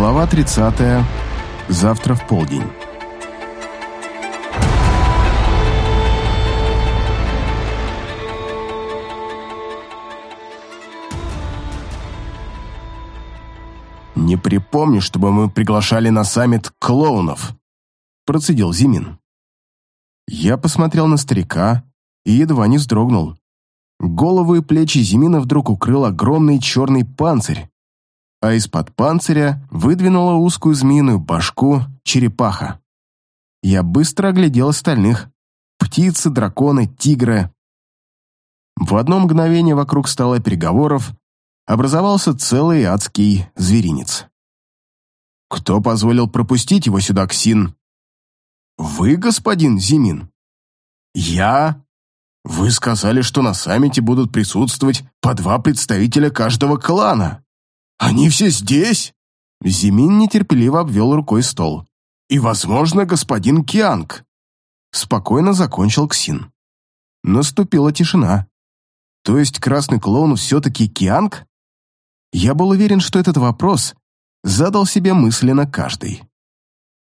Глава 30. Завтра в полдень. «Не припомню, чтобы мы приглашали на саммит клоунов», – процедил Зимин. Я посмотрел на старика и едва не вздрогнул. Голову и плечи Зимина вдруг укрыл огромный черный панцирь, а из-под панциря выдвинула узкую змеиную башку черепаха. Я быстро оглядел остальных. Птицы, драконы, тигры. В одно мгновение вокруг стола переговоров образовался целый адский зверинец. «Кто позволил пропустить его сюда, Ксин?» «Вы, господин Зимин?» «Я?» «Вы сказали, что на саммите будут присутствовать по два представителя каждого клана. Они все здесь?» Зимин нетерпеливо обвел рукой стол. «И, возможно, господин Кианг». Спокойно закончил Ксин. Наступила тишина. То есть красный клоун все-таки Кианг? Я был уверен, что этот вопрос задал себе мысленно каждый.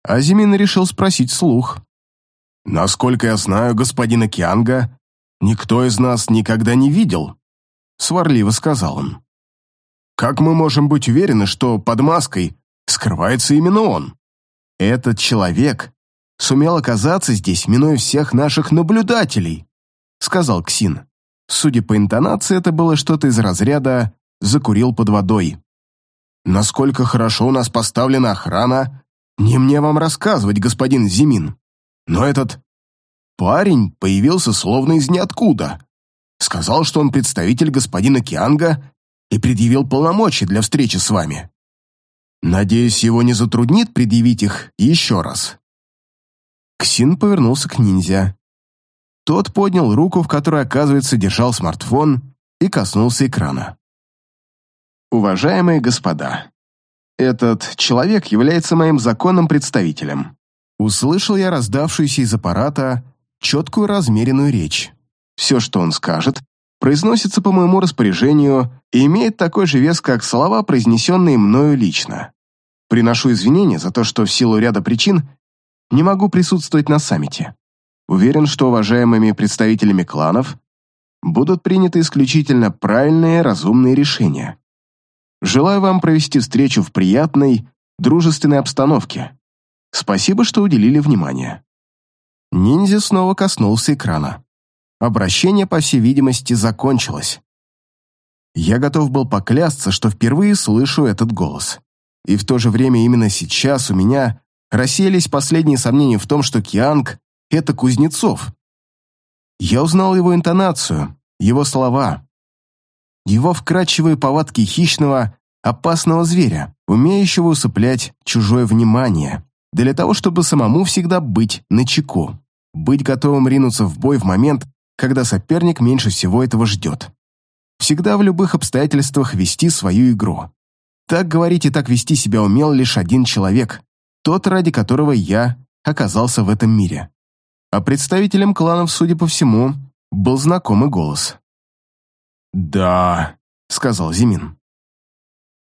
А Зимин решил спросить слух. «Насколько я знаю господина Кианга, никто из нас никогда не видел», сварливо сказал он. Как мы можем быть уверены, что под маской скрывается именно он? Этот человек сумел оказаться здесь, минуя всех наших наблюдателей, сказал Ксин. Судя по интонации, это было что-то из разряда «закурил под водой». Насколько хорошо у нас поставлена охрана, не мне вам рассказывать, господин Зимин. Но этот парень появился словно из ниоткуда. Сказал, что он представитель господина Кианга и предъявил полномочия для встречи с вами. Надеюсь, его не затруднит предъявить их еще раз». Ксин повернулся к ниндзя. Тот поднял руку, в которой, оказывается, держал смартфон, и коснулся экрана. «Уважаемые господа, этот человек является моим законным представителем». Услышал я раздавшуюся из аппарата четкую размеренную речь. Все, что он скажет, произносится по моему распоряжению и имеет такой же вес, как слова, произнесенные мною лично. Приношу извинения за то, что в силу ряда причин не могу присутствовать на саммите. Уверен, что уважаемыми представителями кланов будут приняты исключительно правильные разумные решения. Желаю вам провести встречу в приятной, дружественной обстановке. Спасибо, что уделили внимание. Ниндзя снова коснулся экрана. Обращение, по всей видимости, закончилось. Я готов был поклясться, что впервые слышу этот голос. И в то же время именно сейчас у меня рассеялись последние сомнения в том, что Кианг — это Кузнецов. Я узнал его интонацию, его слова, его вкрадчивые повадки хищного, опасного зверя, умеющего усыплять чужое внимание, для того, чтобы самому всегда быть начеку, быть готовым ринуться в бой в момент, когда соперник меньше всего этого ждет. Всегда в любых обстоятельствах вести свою игру. Так говорить и так вести себя умел лишь один человек, тот, ради которого я оказался в этом мире. А представителям кланов, судя по всему, был знакомый голос. «Да», — сказал Зимин.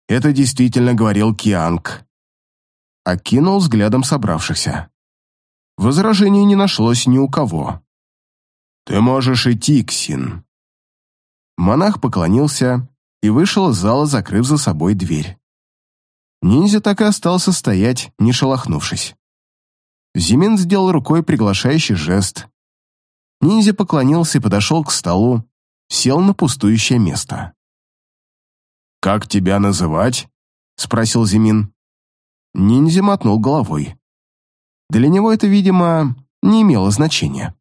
«Это действительно говорил Кианг». Окинул взглядом собравшихся. Возражений не нашлось ни у кого. «Ты можешь идти, Ксин». Монах поклонился и вышел из зала, закрыв за собой дверь. Ниндзя так и остался стоять, не шелохнувшись. Зимин сделал рукой приглашающий жест. Ниндзя поклонился и подошел к столу, сел на пустующее место. «Как тебя называть?» — спросил Зимин. Ниндзя мотнул головой. Для него это, видимо, не имело значения.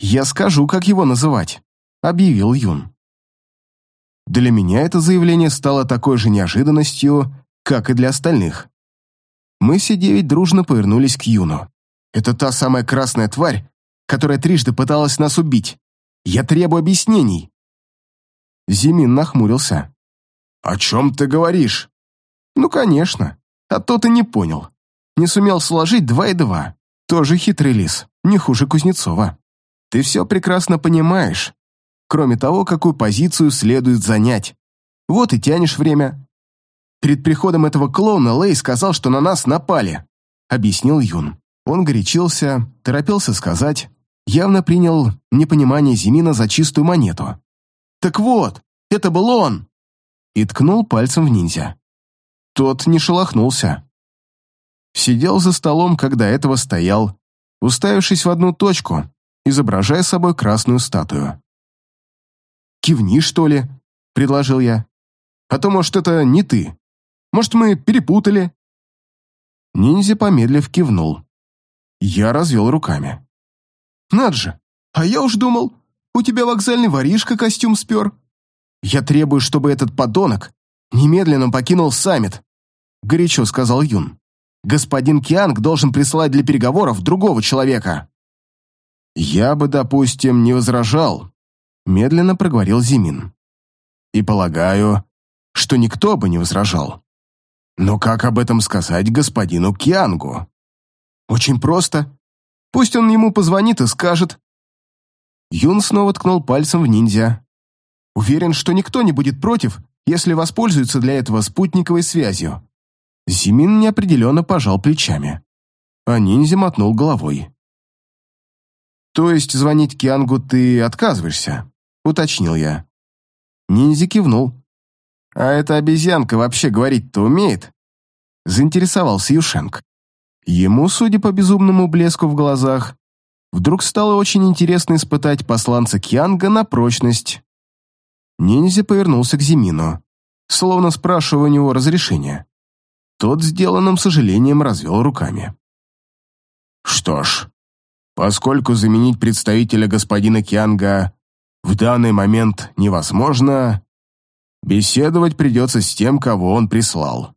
«Я скажу, как его называть», — объявил Юн. Для меня это заявление стало такой же неожиданностью, как и для остальных. Мы все девять дружно повернулись к Юну. Это та самая красная тварь, которая трижды пыталась нас убить. Я требую объяснений. Зимин нахмурился. «О чем ты говоришь?» «Ну, конечно. А то ты не понял. Не сумел сложить два и два. Тоже хитрый лис, не хуже Кузнецова». Ты все прекрасно понимаешь, кроме того, какую позицию следует занять. Вот и тянешь время. Перед приходом этого клоуна Лэй сказал, что на нас напали», — объяснил Юн. Он горячился, торопился сказать, явно принял непонимание Зимина за чистую монету. «Так вот, это был он!» И ткнул пальцем в ниндзя. Тот не шелохнулся. Сидел за столом, когда этого стоял, уставившись в одну точку, изображая собой красную статую. «Кивни, что ли?» — предложил я. «А то, может, это не ты. Может, мы перепутали?» Ниндзя, помедлив, кивнул. Я развел руками. «Над же! А я уж думал, у тебя вокзальный воришка костюм спер. Я требую, чтобы этот подонок немедленно покинул саммит», — горячо сказал Юн. «Господин Кианг должен прислать для переговоров другого человека». «Я бы, допустим, не возражал», — медленно проговорил Зимин. «И полагаю, что никто бы не возражал. Но как об этом сказать господину Киангу?» «Очень просто. Пусть он ему позвонит и скажет». Юн снова ткнул пальцем в ниндзя. «Уверен, что никто не будет против, если воспользуется для этого спутниковой связью». Зимин неопределенно пожал плечами, а ниндзя мотнул головой. «То есть звонить Киангу ты отказываешься?» — уточнил я. Ниндзя кивнул. «А эта обезьянка вообще говорить-то умеет?» Заинтересовался Юшенк. Ему, судя по безумному блеску в глазах, вдруг стало очень интересно испытать посланца Кьянга на прочность. Ниндзя повернулся к Зимину, словно спрашивая у него разрешения. Тот, сделанным сожалением, развел руками. «Что ж, поскольку заменить представителя господина Кьянга в данный момент невозможно, беседовать придется с тем, кого он прислал.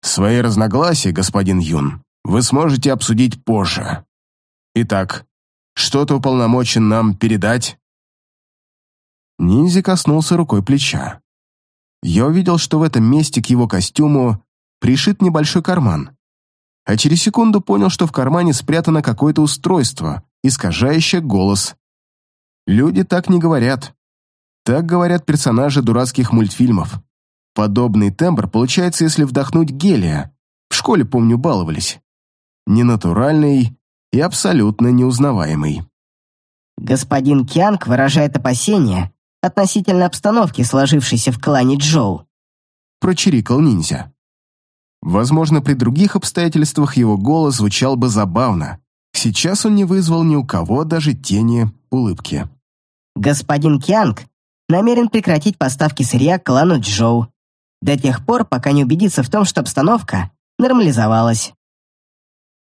Свои разногласия, господин Юн, вы сможете обсудить позже. Итак, что-то уполномочен нам передать?» Ниндзя коснулся рукой плеча. Я увидел, что в этом месте к его костюму пришит небольшой карман, а через секунду понял, что в кармане спрятано какое-то устройство, искажающее голос. Люди так не говорят. Так говорят персонажи дурацких мультфильмов. Подобный тембр получается, если вдохнуть гелия. В школе, помню, баловались. Ненатуральный и абсолютно неузнаваемый. Господин Кианг выражает опасения относительно обстановки, сложившейся в клане Джоу. Прочирикал ниндзя. Возможно, при других обстоятельствах его голос звучал бы забавно. Сейчас он не вызвал ни у кого даже тени улыбки. Господин Кианг намерен прекратить поставки сырья клану Джоу до тех пор, пока не убедится в том, что обстановка нормализовалась.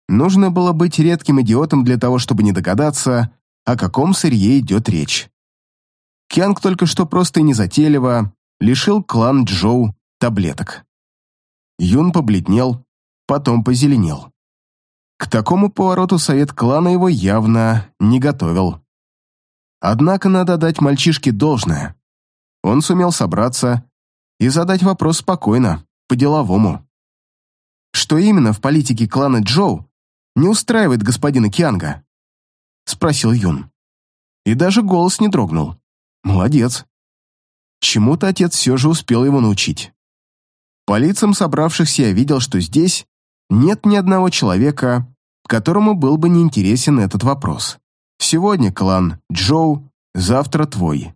Нужно было быть редким идиотом для того, чтобы не догадаться, о каком сырье идет речь. Кянг только что просто и незатейливо лишил клан Джоу таблеток. Юн побледнел, потом позеленел. К такому повороту совет клана его явно не готовил. Однако надо дать мальчишке должное. Он сумел собраться и задать вопрос спокойно, по-деловому. «Что именно в политике клана Джоу не устраивает господина Кианга?» — спросил Юн. И даже голос не дрогнул. «Молодец. Чему-то отец все же успел его научить. По лицам собравшихся я видел, что здесь нет ни одного человека, которому был бы неинтересен этот вопрос. Сегодня клан Джоу, завтра твой.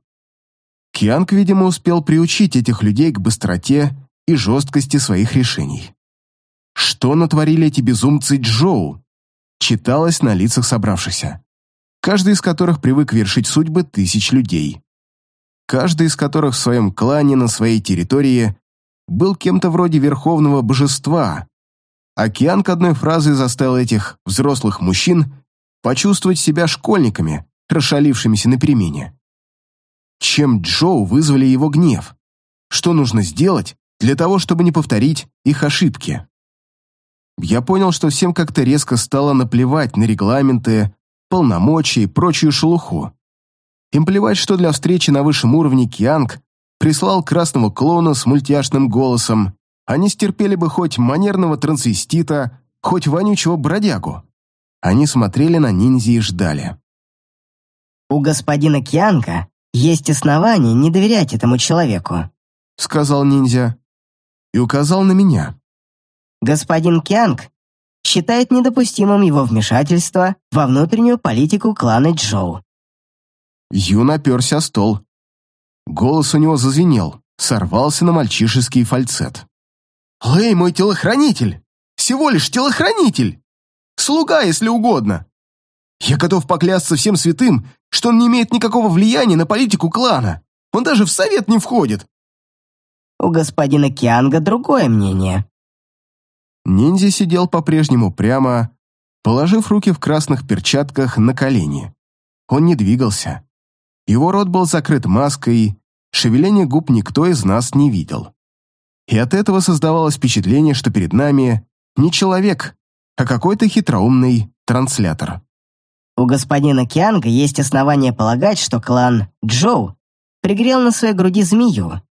Кианг, видимо, успел приучить этих людей к быстроте и жесткости своих решений. Что натворили эти безумцы Джоу? Читалось на лицах собравшихся. Каждый из которых привык вершить судьбы тысяч людей. Каждый из которых в своем клане на своей территории был кем-то вроде верховного божества. А Кианг одной фразой заставил этих взрослых мужчин почувствовать себя школьниками, расшалившимися на перемене чем Джоу вызвали его гнев. Что нужно сделать для того, чтобы не повторить их ошибки? Я понял, что всем как-то резко стало наплевать на регламенты, полномочия и прочую шелуху. Им плевать, что для встречи на высшем уровне Кианг прислал красного клоуна с мультяшным голосом. Они стерпели бы хоть манерного трансвестита, хоть вонючего бродягу. Они смотрели на ниндзя и ждали. «У господина Кианга есть основания не доверять этому человеку», — сказал ниндзя. и указал на меня. Господин Кянг считает недопустимым его вмешательство во внутреннюю политику клана Джоу. Юн оперся о стол. Голос у него зазвенел, сорвался на мальчишеский фальцет. «Лэй, мой телохранитель! Всего лишь телохранитель! Слуга, если угодно! Я готов поклясться всем святым, что он не имеет никакого влияния на политику клана. Он даже в совет не входит!» У господина Кианга другое мнение. Ниндзя сидел по-прежнему прямо, положив руки в красных перчатках на колени. Он не двигался. Его рот был закрыт маской, шевеление губ никто из нас не видел. И от этого создавалось впечатление, что перед нами не человек, а какой-то хитроумный транслятор. У господина Кианга есть основания полагать, что клан Джоу пригрел на своей груди змею.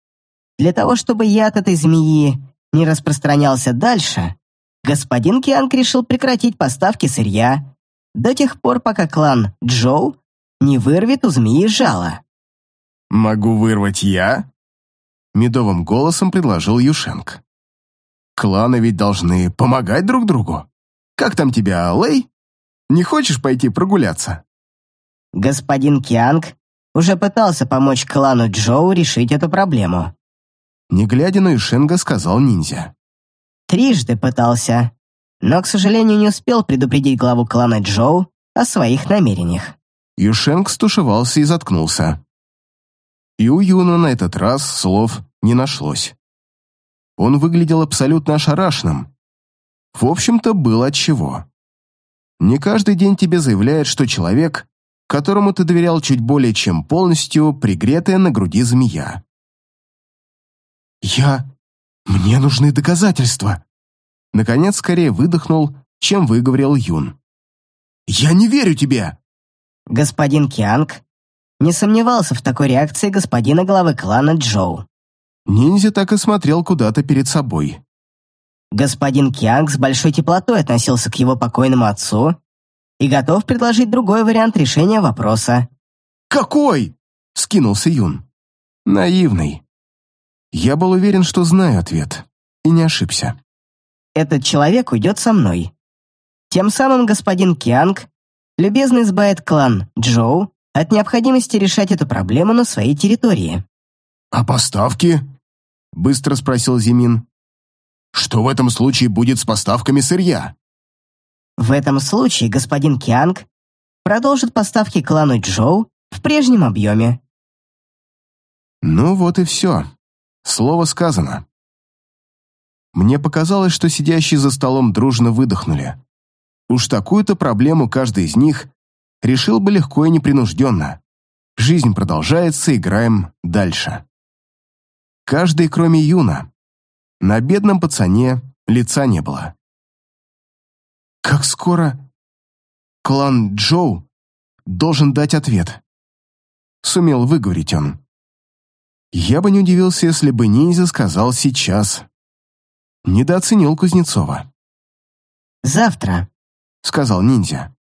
Для того, чтобы яд этой змеи не распространялся дальше, господин Кианг решил прекратить поставки сырья до тех пор, пока клан Джоу не вырвет у змеи жало. «Могу вырвать я?» Медовым голосом предложил Юшенк. «Кланы ведь должны помогать друг другу. Как там тебя, Лэй? Не хочешь пойти прогуляться?» Господин Кианг уже пытался помочь клану Джоу решить эту проблему. Не глядя на Юшенга, сказал ниндзя. Трижды пытался, но, к сожалению, не успел предупредить главу клана Джоу о своих намерениях. Юшенг стушевался и заткнулся. И у Юна на этот раз слов не нашлось. Он выглядел абсолютно ошарашенным. В общем-то, было отчего. Не каждый день тебе заявляют, что человек, которому ты доверял чуть более чем полностью, пригретая на груди змея. «Я... Мне нужны доказательства!» Наконец, скорее выдохнул, чем выговорил Юн. «Я не верю тебе!» Господин Кианг не сомневался в такой реакции господина главы клана Джоу. Ниндзя так и смотрел куда-то перед собой. Господин Кианг с большой теплотой относился к его покойному отцу и готов предложить другой вариант решения вопроса. «Какой?» — скинулся Юн. «Наивный. Я был уверен, что знаю ответ, и не ошибся. Этот человек уйдет со мной. Тем самым господин Кианг любезно избавит клан Джоу от необходимости решать эту проблему на своей территории. «А поставки?» — быстро спросил Зимин. «Что в этом случае будет с поставками сырья?» В этом случае господин Кианг продолжит поставки клану Джоу в прежнем объеме. Ну вот и все. Слово сказано. Мне показалось, что сидящие за столом дружно выдохнули. Уж такую-то проблему каждый из них решил бы легко и непринужденно. Жизнь продолжается, играем дальше. Каждый, кроме Юна. На бедном пацане лица не было. Как скоро клан Джоу должен дать ответ? Сумел выговорить он. Я бы не удивился, если бы ниндзя сказал сейчас. Недооценил Кузнецова. «Завтра», — сказал ниндзя.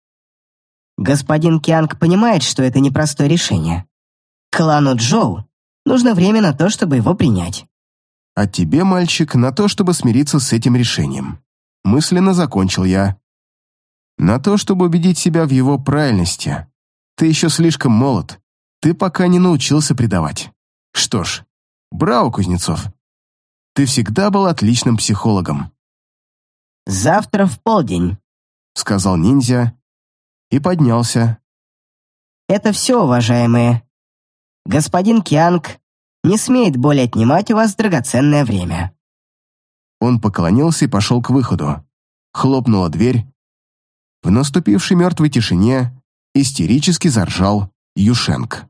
«Господин Кианг понимает, что это непростое решение. Клану Джоу нужно время на то, чтобы его принять». «А тебе, мальчик, на то, чтобы смириться с этим решением». Мысленно закончил я. «На то, чтобы убедить себя в его правильности. Ты еще слишком молод. Ты пока не научился предавать». Что ж, браво, Кузнецов. Ты всегда был отличным психологом. «Завтра в полдень», — сказал ниндзя и поднялся. «Это все, уважаемые. Господин Кианг не смеет более отнимать у вас драгоценное время». Он поклонился и пошел к выходу. Хлопнула дверь. В наступившей мертвой тишине истерически заржал Юшенк.